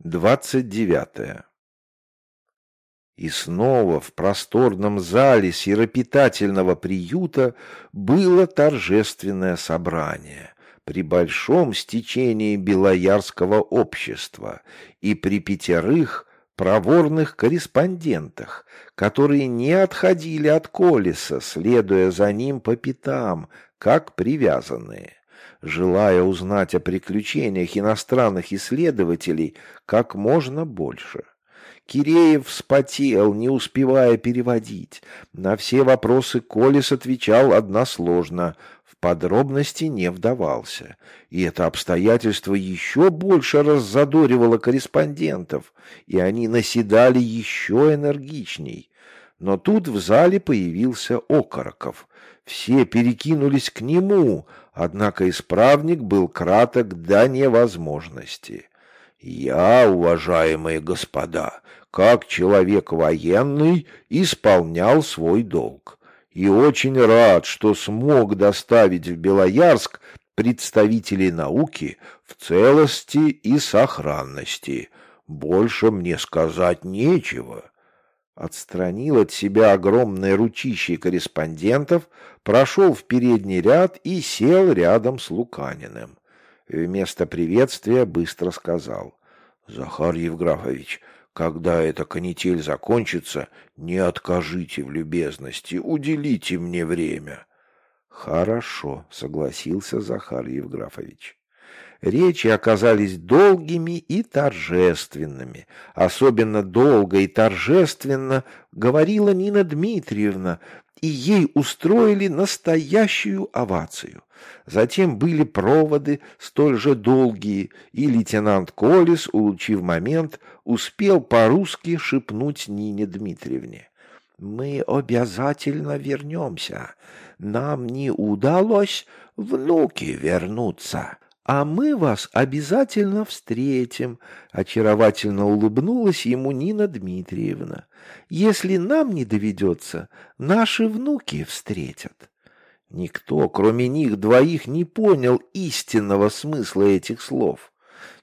Двадцать девятое. И снова в просторном зале сиропитательного приюта было торжественное собрание при большом стечении белоярского общества и при пятерых проворных корреспондентах, которые не отходили от Колеса, следуя за ним по пятам, как привязанные желая узнать о приключениях иностранных исследователей как можно больше. Киреев вспотел, не успевая переводить. На все вопросы Колес отвечал односложно, в подробности не вдавался. И это обстоятельство еще больше раззадоривало корреспондентов, и они наседали еще энергичней. Но тут в зале появился Окороков. Все перекинулись к нему, однако исправник был краток до невозможности. «Я, уважаемые господа, как человек военный, исполнял свой долг, и очень рад, что смог доставить в Белоярск представителей науки в целости и сохранности. Больше мне сказать нечего» отстранил от себя огромное ручище корреспондентов, прошел в передний ряд и сел рядом с Луканиным. Вместо приветствия быстро сказал. «Захар Евграфович, когда эта канитель закончится, не откажите в любезности, уделите мне время». «Хорошо», — согласился Захар Евграфович. Речи оказались долгими и торжественными. Особенно долго и торжественно говорила Нина Дмитриевна, и ей устроили настоящую овацию. Затем были проводы столь же долгие, и лейтенант Колес, улучив момент, успел по-русски шепнуть Нине Дмитриевне. «Мы обязательно вернемся. Нам не удалось внуки вернуться. «А мы вас обязательно встретим», — очаровательно улыбнулась ему Нина Дмитриевна. «Если нам не доведется, наши внуки встретят». Никто, кроме них двоих, не понял истинного смысла этих слов.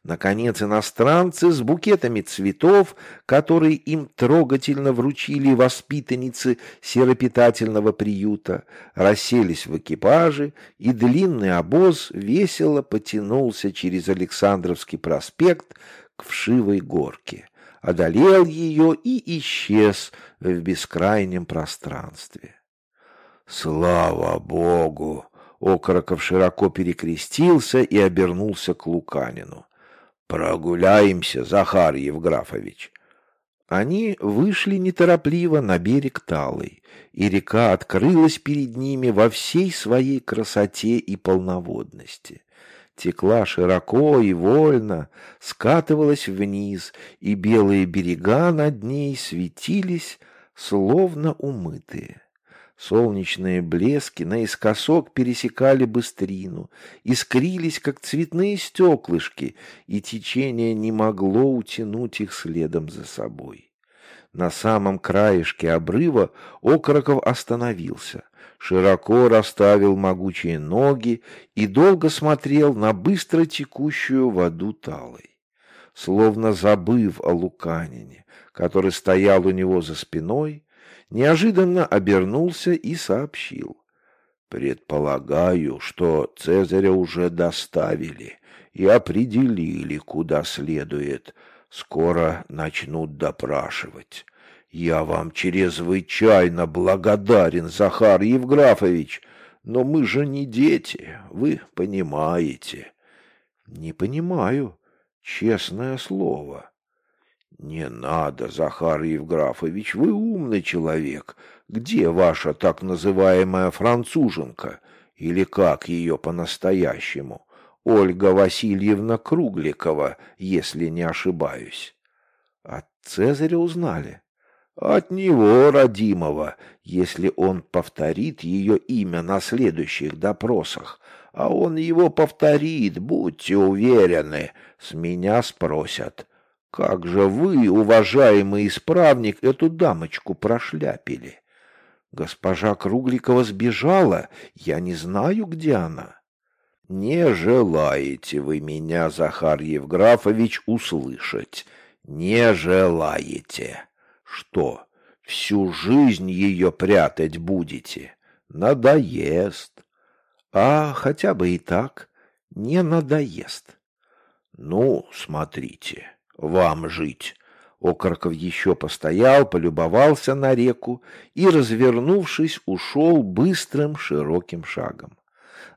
Наконец, иностранцы с букетами цветов, которые им трогательно вручили воспитанницы серопитательного приюта, расселись в экипаже, и длинный обоз весело потянулся через Александровский проспект к Вшивой горке, одолел ее и исчез в бескрайнем пространстве. «Слава Богу!» Окороков широко перекрестился и обернулся к Луканину. «Прогуляемся, Захар Евграфович». Они вышли неторопливо на берег Талой, и река открылась перед ними во всей своей красоте и полноводности. Текла широко и вольно, скатывалась вниз, и белые берега над ней светились, словно умытые. Солнечные блески наискосок пересекали быстрину, искрились, как цветные стеклышки, и течение не могло утянуть их следом за собой. На самом краешке обрыва Окороков остановился, широко расставил могучие ноги и долго смотрел на быстро текущую воду талой. Словно забыв о Луканине, который стоял у него за спиной, неожиданно обернулся и сообщил. «Предполагаю, что Цезаря уже доставили и определили, куда следует. Скоро начнут допрашивать. Я вам чрезвычайно благодарен, Захар Евграфович, но мы же не дети, вы понимаете». «Не понимаю, честное слово». «Не надо, Захар Евграфович, вы умный человек. Где ваша так называемая француженка? Или как ее по-настоящему? Ольга Васильевна Кругликова, если не ошибаюсь». «От Цезаря узнали?» «От него, родимого, если он повторит ее имя на следующих допросах. А он его повторит, будьте уверены, с меня спросят». Как же вы, уважаемый исправник, эту дамочку прошляпили? Госпожа Кругликова сбежала, я не знаю, где она. Не желаете вы меня, Захар Евграфович, услышать. Не желаете. Что, всю жизнь ее прятать будете? Надоест. А хотя бы и так не надоест. Ну, смотрите, вам жить. Окороков еще постоял, полюбовался на реку и, развернувшись, ушел быстрым широким шагом.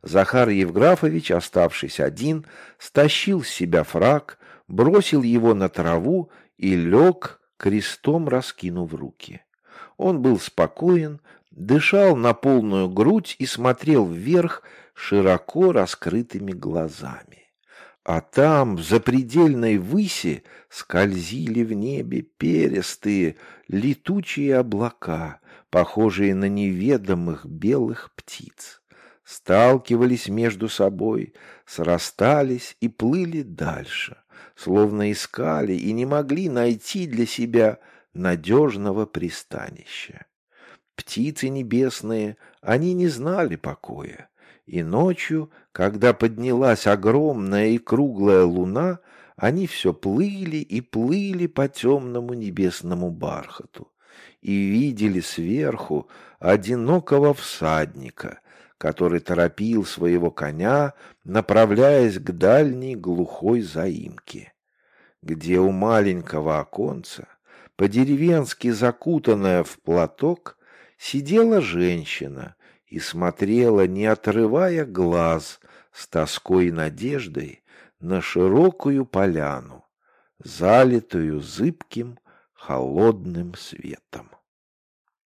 Захар Евграфович, оставшись один, стащил с себя фраг, бросил его на траву и лег, крестом раскинув руки. Он был спокоен, дышал на полную грудь и смотрел вверх широко раскрытыми глазами. А там, в запредельной выси, скользили в небе перистые, летучие облака, похожие на неведомых белых птиц. Сталкивались между собой, срастались и плыли дальше, словно искали и не могли найти для себя надежного пристанища. Птицы небесные, они не знали покоя, и ночью, когда поднялась огромная и круглая луна, они все плыли и плыли по темному небесному бархату и видели сверху одинокого всадника, который торопил своего коня, направляясь к дальней глухой заимке, где у маленького оконца, по-деревенски закутанная в платок, сидела женщина и смотрела, не отрывая глаз, с тоской и надеждой на широкую поляну, залитую зыбким холодным светом.